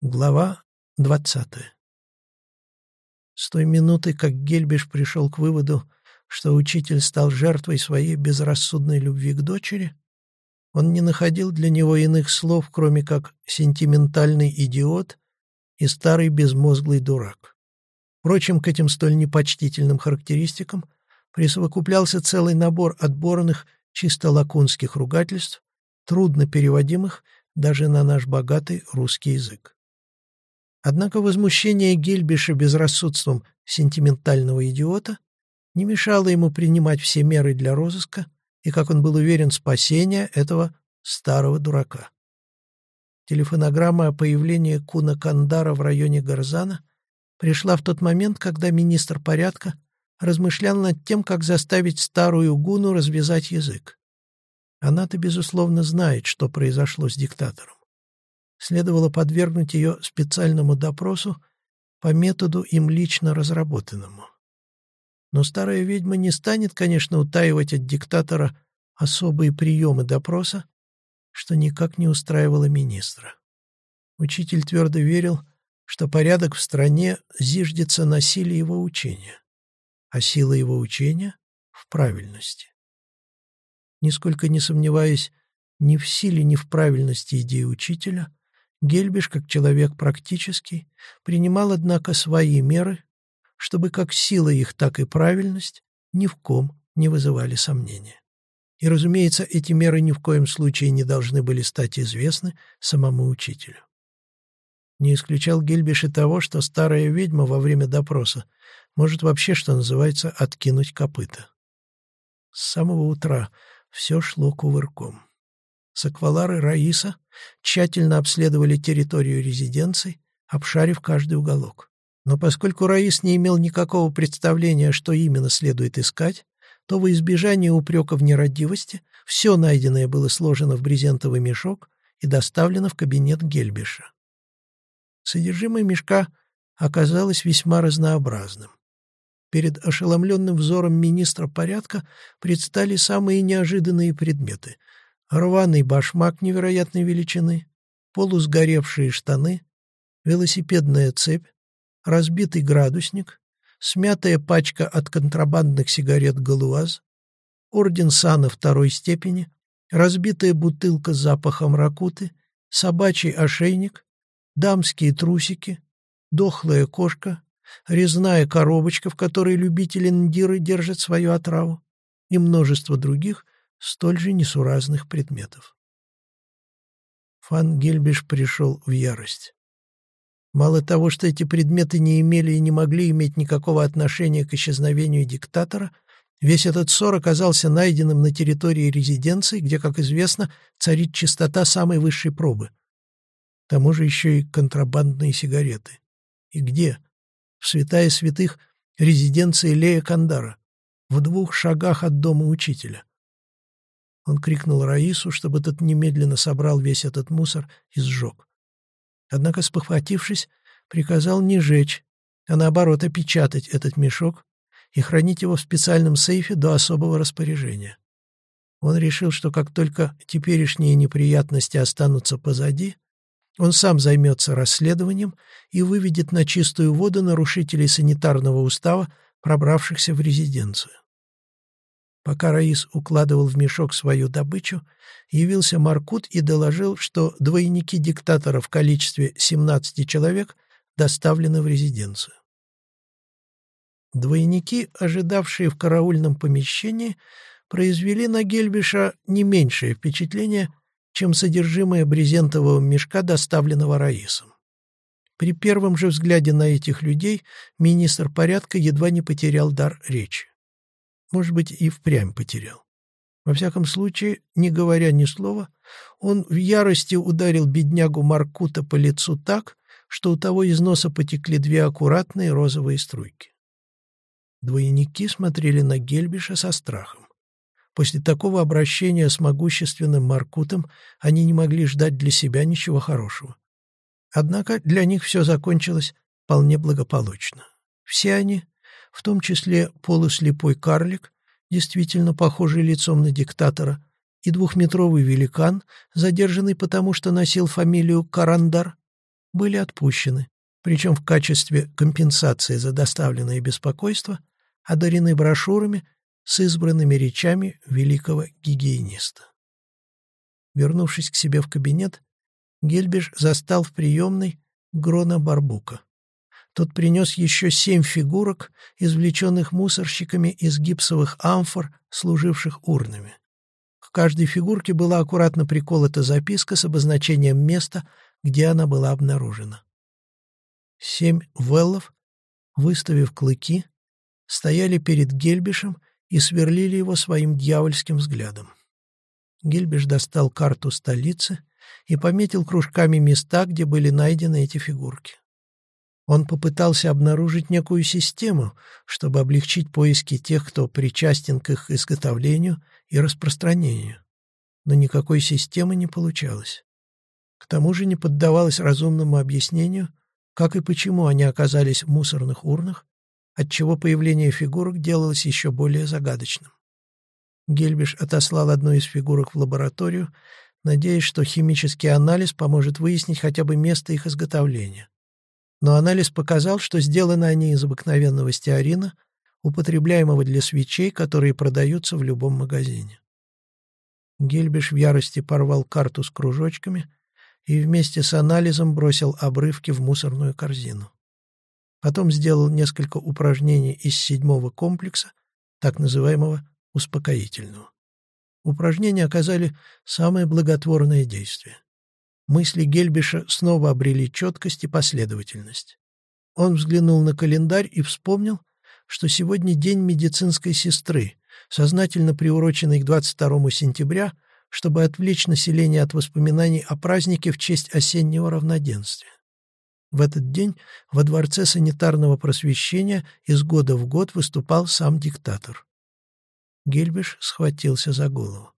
Глава двадцатая С той минуты, как Гельбиш пришел к выводу, что учитель стал жертвой своей безрассудной любви к дочери, он не находил для него иных слов, кроме как «сентиментальный идиот» и «старый безмозглый дурак». Впрочем, к этим столь непочтительным характеристикам присовокуплялся целый набор отборных чисто лакунских ругательств, трудно переводимых даже на наш богатый русский язык. Однако возмущение Гильбиша безрассудством сентиментального идиота не мешало ему принимать все меры для розыска и, как он был уверен, спасения этого старого дурака. Телефонограмма о появлении Куна Кандара в районе Гарзана пришла в тот момент, когда министр порядка размышлял над тем, как заставить старую Гуну развязать язык. Она-то, безусловно, знает, что произошло с диктатором следовало подвергнуть ее специальному допросу по методу им лично разработанному. Но старая ведьма не станет, конечно, утаивать от диктатора особые приемы допроса, что никак не устраивало министра. Учитель твердо верил, что порядок в стране зиждется на силе его учения, а сила его учения — в правильности. Нисколько не сомневаясь ни в силе, ни в правильности идеи учителя, Гельбиш, как человек практический, принимал, однако, свои меры, чтобы как сила их, так и правильность ни в ком не вызывали сомнения. И, разумеется, эти меры ни в коем случае не должны были стать известны самому учителю. Не исключал Гельбиш и того, что старая ведьма во время допроса может вообще, что называется, откинуть копыта. С самого утра все шло кувырком. Саквалары Раиса тщательно обследовали территорию резиденции, обшарив каждый уголок. Но поскольку Раис не имел никакого представления, что именно следует искать, то во избежание упрека в нерадивости все найденное было сложено в брезентовый мешок и доставлено в кабинет Гельбиша. Содержимое мешка оказалось весьма разнообразным. Перед ошеломленным взором министра порядка предстали самые неожиданные предметы — рваный башмак невероятной величины, полусгоревшие штаны, велосипедная цепь, разбитый градусник, смятая пачка от контрабандных сигарет «Галуаз», орден сана второй степени, разбитая бутылка с запахом ракуты, собачий ошейник, дамские трусики, дохлая кошка, резная коробочка, в которой любители ндиры держат свою отраву, и множество других — столь же несуразных предметов. Фан Гельбиш пришел в ярость. Мало того, что эти предметы не имели и не могли иметь никакого отношения к исчезновению диктатора, весь этот ссор оказался найденным на территории резиденции, где, как известно, царит чистота самой высшей пробы. К тому же еще и контрабандные сигареты. И где? В святая святых резиденции Лея Кандара, в двух шагах от дома учителя. Он крикнул Раису, чтобы тот немедленно собрал весь этот мусор и сжег. Однако, спохватившись, приказал не жечь, а наоборот опечатать этот мешок и хранить его в специальном сейфе до особого распоряжения. Он решил, что как только теперешние неприятности останутся позади, он сам займется расследованием и выведет на чистую воду нарушителей санитарного устава, пробравшихся в резиденцию. Пока Раис укладывал в мешок свою добычу, явился Маркут и доложил, что двойники диктатора в количестве 17 человек доставлены в резиденцию. Двойники, ожидавшие в караульном помещении, произвели на Гельбиша не меньшее впечатление, чем содержимое брезентового мешка, доставленного Раисом. При первом же взгляде на этих людей министр порядка едва не потерял дар речи может быть, и впрямь потерял. Во всяком случае, не говоря ни слова, он в ярости ударил беднягу Маркута по лицу так, что у того из носа потекли две аккуратные розовые струйки. Двойники смотрели на Гельбиша со страхом. После такого обращения с могущественным Маркутом они не могли ждать для себя ничего хорошего. Однако для них все закончилось вполне благополучно. Все они, в том числе полуслепой карлик, действительно похожий лицом на диктатора, и двухметровый великан, задержанный потому, что носил фамилию Карандар, были отпущены, причем в качестве компенсации за доставленное беспокойство одарены брошюрами с избранными речами великого гигиениста. Вернувшись к себе в кабинет, Гельбиш застал в приемной Грона Барбука. Тот принес еще семь фигурок, извлеченных мусорщиками из гипсовых амфор, служивших урнами. К каждой фигурке была аккуратно приколота записка с обозначением места, где она была обнаружена. Семь веллов, выставив клыки, стояли перед Гельбишем и сверлили его своим дьявольским взглядом. Гельбиш достал карту столицы и пометил кружками места, где были найдены эти фигурки. Он попытался обнаружить некую систему, чтобы облегчить поиски тех, кто причастен к их изготовлению и распространению. Но никакой системы не получалось. К тому же не поддавалось разумному объяснению, как и почему они оказались в мусорных урнах, отчего появление фигурок делалось еще более загадочным. Гельбиш отослал одну из фигурок в лабораторию, надеясь, что химический анализ поможет выяснить хотя бы место их изготовления. Но анализ показал, что сделаны они из обыкновенного стеарина, употребляемого для свечей, которые продаются в любом магазине. Гельбиш в ярости порвал карту с кружочками и вместе с анализом бросил обрывки в мусорную корзину. Потом сделал несколько упражнений из седьмого комплекса, так называемого успокоительного. Упражнения оказали самое благотворное действие. Мысли Гельбиша снова обрели четкость и последовательность. Он взглянул на календарь и вспомнил, что сегодня день медицинской сестры, сознательно приуроченный к 22 сентября, чтобы отвлечь население от воспоминаний о празднике в честь осеннего равноденствия. В этот день во Дворце санитарного просвещения из года в год выступал сам диктатор. Гельбиш схватился за голову.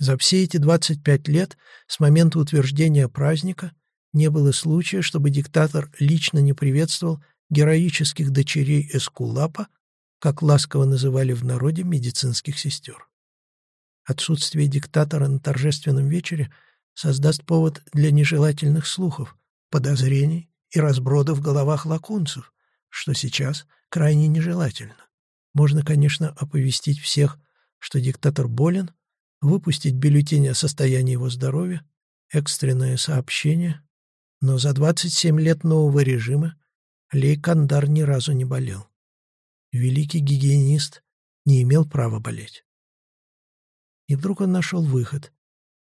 За все эти 25 лет с момента утверждения праздника не было случая, чтобы диктатор лично не приветствовал героических дочерей Эскулапа, как ласково называли в народе медицинских сестер. Отсутствие диктатора на торжественном вечере создаст повод для нежелательных слухов, подозрений и разброда в головах лакунцев, что сейчас крайне нежелательно. Можно, конечно, оповестить всех, что диктатор болен, выпустить бюллетень о состоянии его здоровья, экстренное сообщение, но за 27 лет нового режима Лей Кандар ни разу не болел. Великий гигиенист не имел права болеть. И вдруг он нашел выход.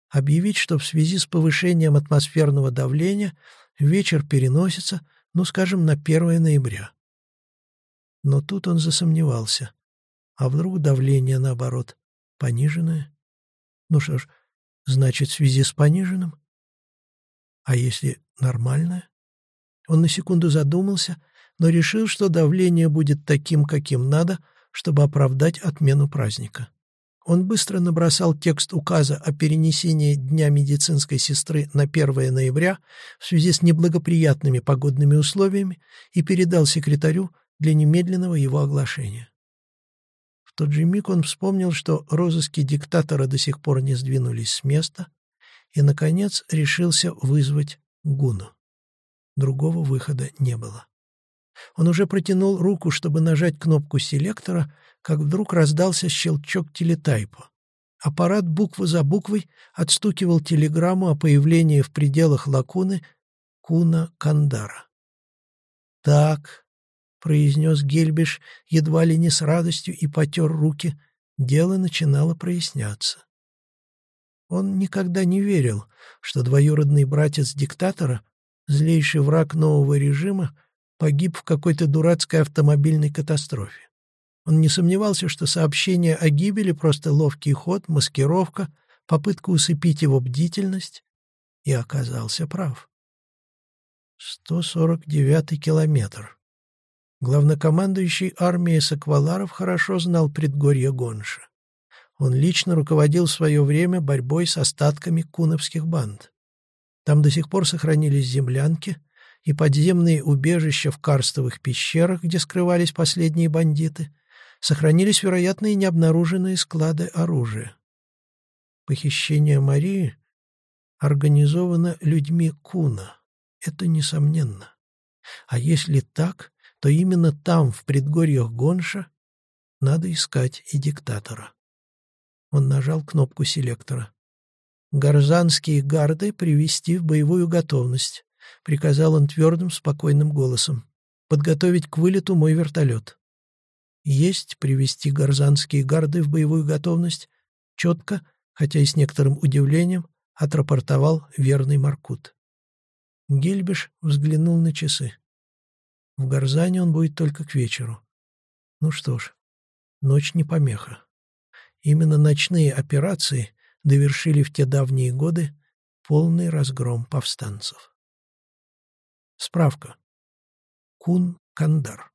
Объявить, что в связи с повышением атмосферного давления вечер переносится, ну, скажем, на 1 ноября. Но тут он засомневался. А вдруг давление, наоборот, пониженное? Ну что ж, значит, в связи с пониженным? А если нормальное? Он на секунду задумался, но решил, что давление будет таким, каким надо, чтобы оправдать отмену праздника. Он быстро набросал текст указа о перенесении Дня медицинской сестры на 1 ноября в связи с неблагоприятными погодными условиями и передал секретарю для немедленного его оглашения. Тот же миг он вспомнил, что розыски диктатора до сих пор не сдвинулись с места, и, наконец, решился вызвать Гуну. Другого выхода не было. Он уже протянул руку, чтобы нажать кнопку селектора, как вдруг раздался щелчок телетайпа. Аппарат буква за буквой отстукивал телеграмму о появлении в пределах лакуны Куна Кандара. «Так», — произнес Гельбиш едва ли не с радостью и потер руки, дело начинало проясняться. Он никогда не верил, что двоюродный братец диктатора, злейший враг нового режима, погиб в какой-то дурацкой автомобильной катастрофе. Он не сомневался, что сообщение о гибели — просто ловкий ход, маскировка, попытка усыпить его бдительность, и оказался прав. 149-й километр. Главнокомандующий армией Сакваларов хорошо знал предгорье Гонша. Он лично руководил в свое время борьбой с остатками куновских банд. Там до сих пор сохранились землянки и подземные убежища в карстовых пещерах, где скрывались последние бандиты — сохранились, вероятно, и необнаруженные склады оружия. Похищение Марии организовано людьми Куна, Это несомненно. А если так, то именно там, в предгорьях Гонша, надо искать и диктатора. Он нажал кнопку селектора. «Горзанские гарды привести в боевую готовность», — приказал он твердым, спокойным голосом. «Подготовить к вылету мой вертолет». «Есть привести горзанские гарды в боевую готовность», четко, хотя и с некоторым удивлением, отрапортовал верный Маркут. Гельбиш взглянул на часы. В Горзане он будет только к вечеру. Ну что ж, ночь не помеха. Именно ночные операции довершили в те давние годы полный разгром повстанцев. Справка. Кун Кандар.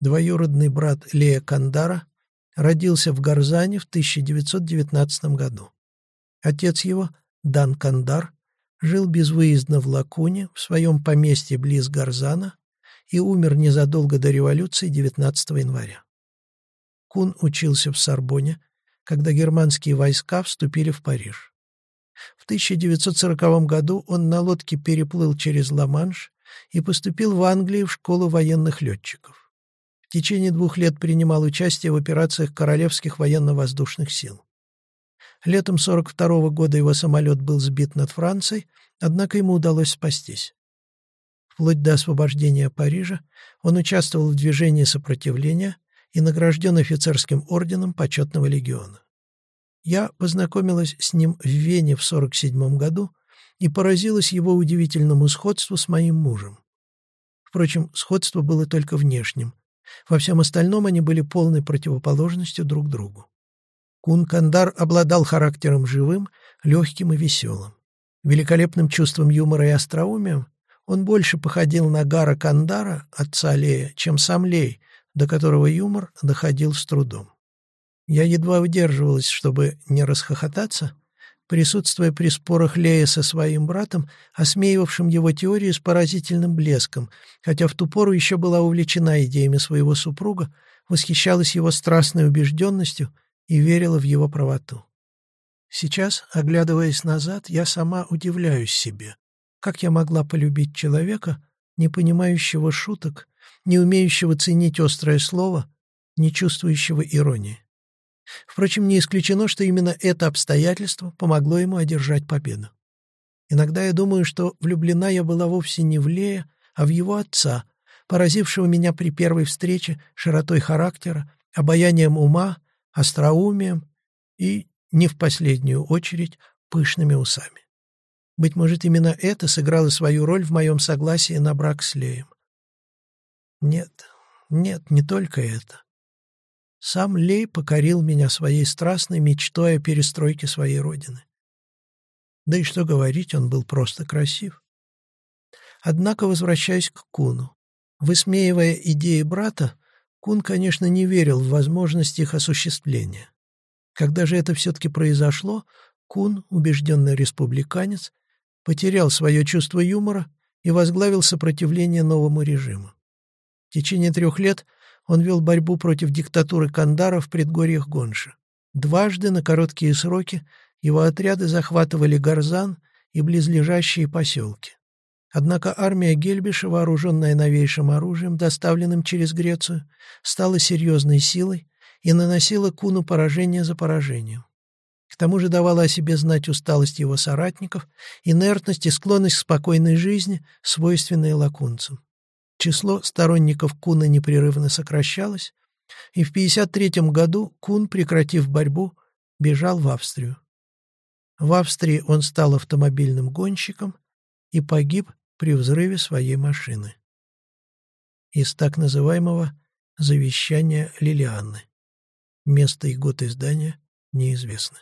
Двоюродный брат Лея Кандара родился в Горзане в 1919 году. Отец его, Дан Кандар, жил безвыездно в Лакуне, в своем поместье близ Горзана, и умер незадолго до революции 19 января. Кун учился в Сорбоне, когда германские войска вступили в Париж. В 1940 году он на лодке переплыл через Ла-Манш и поступил в Англию в школу военных летчиков. В течение двух лет принимал участие в операциях Королевских военно-воздушных сил. Летом 42 года его самолет был сбит над Францией, однако ему удалось спастись. Вплоть до освобождения Парижа он участвовал в движении сопротивления и награжден офицерским орденом почетного легиона. Я познакомилась с ним в Вене в 47 году и поразилась его удивительному сходству с моим мужем. Впрочем, сходство было только внешним. Во всем остальном они были полной противоположностью друг другу. Кун-Кандар обладал характером живым, легким и веселым. Великолепным чувством юмора и остроумием он больше походил на Гара Кандара, отца Лея, чем сам Лей, до которого юмор доходил с трудом. Я едва удерживалась, чтобы не расхохотаться, присутствуя при спорах Лея со своим братом, осмеивавшим его теорию с поразительным блеском, хотя в ту пору еще была увлечена идеями своего супруга, восхищалась его страстной убежденностью — и верила в его правоту. Сейчас, оглядываясь назад, я сама удивляюсь себе, как я могла полюбить человека, не понимающего шуток, не умеющего ценить острое слово, не чувствующего иронии. Впрочем, не исключено, что именно это обстоятельство помогло ему одержать победу. Иногда я думаю, что влюблена я была вовсе не в Лея, а в его отца, поразившего меня при первой встрече широтой характера, обаянием ума остроумием и, не в последнюю очередь, пышными усами. Быть может, именно это сыграло свою роль в моем согласии на брак с Леем. Нет, нет, не только это. Сам Лей покорил меня своей страстной мечтой о перестройке своей родины. Да и что говорить, он был просто красив. Однако, возвращаясь к Куну, высмеивая идеи брата, Кун, конечно, не верил в возможность их осуществления. Когда же это все-таки произошло, Кун, убежденный республиканец, потерял свое чувство юмора и возглавил сопротивление новому режиму. В течение трех лет он вел борьбу против диктатуры Кандара в предгорьях Гонша. Дважды на короткие сроки его отряды захватывали Гарзан и близлежащие поселки. Однако армия Гельбиша, вооруженная новейшим оружием, доставленным через Грецию, стала серьезной силой и наносила Куну поражение за поражением. К тому же давала о себе знать усталость его соратников, инертность и склонность к спокойной жизни, свойственные лакунцам. Число сторонников Куна непрерывно сокращалось, и в 1953 году Кун, прекратив борьбу, бежал в Австрию. В Австрии он стал автомобильным гонщиком и погиб при взрыве своей машины. Из так называемого «завещания Лилианны». Место и год издания неизвестны.